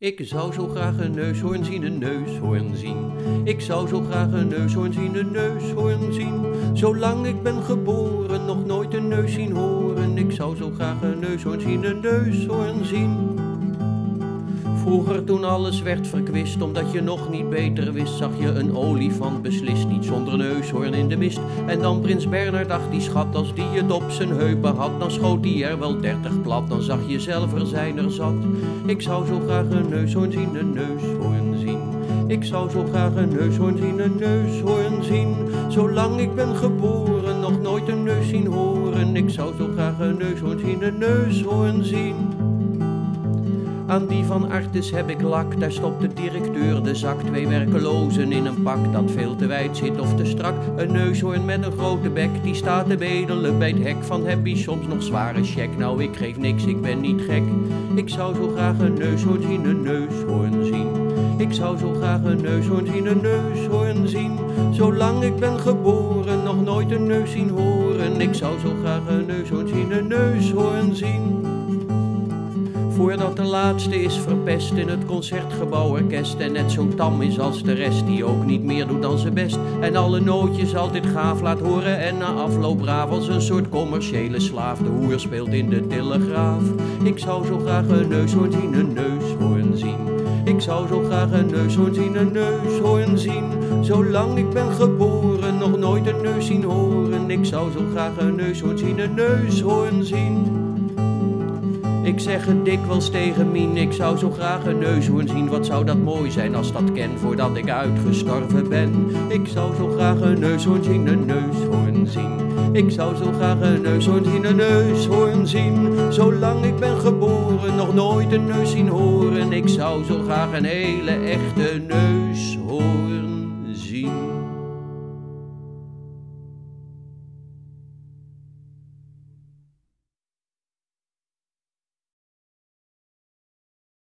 Ik zou zo graag een neushoorn zien, een neushoorn zien. Ik zou zo graag een neushoorn zien, een neushoorn zien. Zolang ik ben geboren, nog nooit een neus zien horen. Ik zou zo graag een neushoorn zien, een neushoorn zien. Vroeger toen alles werd verkwist, omdat je nog niet beter wist, zag je een olifant beslist niet zonder neushoorn in de mist. En dan prins Bernard dacht die schat, als die het op zijn heupen had, dan schoot die er wel dertig plat. Dan zag je zelf er zijn er zat. Ik zou zo graag een neushoorn zien, een neushoorn zien. Ik zou zo graag een neushoorn zien, een neushoorn zien. Zolang ik ben geboren, nog nooit een neus zien horen. Ik zou zo graag een neushoorn zien, een neushoorn zien. Aan die van Artis heb ik lak, daar stopt de directeur de zak. Twee werkelozen in een pak dat veel te wijd zit of te strak. Een neushoorn met een grote bek, die staat te bedelen bij het hek van Happy. Soms nog zware check, nou ik geef niks, ik ben niet gek. Ik zou zo graag een neushoorn zien, een neushoorn zien. Ik zou zo graag een neushoorn zien, een neushoorn zien. Zolang ik ben geboren, nog nooit een neus zien horen. Ik zou zo graag een neushoorn zien, een neushoorn zien. Voordat de laatste is verpest in het concertgebouworkest. En net zo tam is als de rest die ook niet meer doet dan zijn best. En alle nootjes altijd gaaf laat horen. En na afloop braaf Als een soort commerciële slaaf, de hoer speelt in de telegraaf. Ik zou zo graag een neushoorn zien, een neushoorn zien. Ik zou zo graag een neushoorn zien, een neushoorn zien. Zolang ik ben geboren, nog nooit een neus zien horen. Ik zou zo graag een neushoorn zien, een neushoorn zien ik zeg het dikwijls tegen Mien, ik zou zo graag een neushoorn zien. Wat zou dat mooi zijn als dat ken voordat ik uitgestorven ben. Ik zou zo graag een neushoorn zien, een neushoorn zien. Ik zou zo graag een neushoorn zien, een neushoorn zien. Zolang ik ben geboren, nog nooit een neus zien horen. Ik zou zo graag een hele echte neushoorn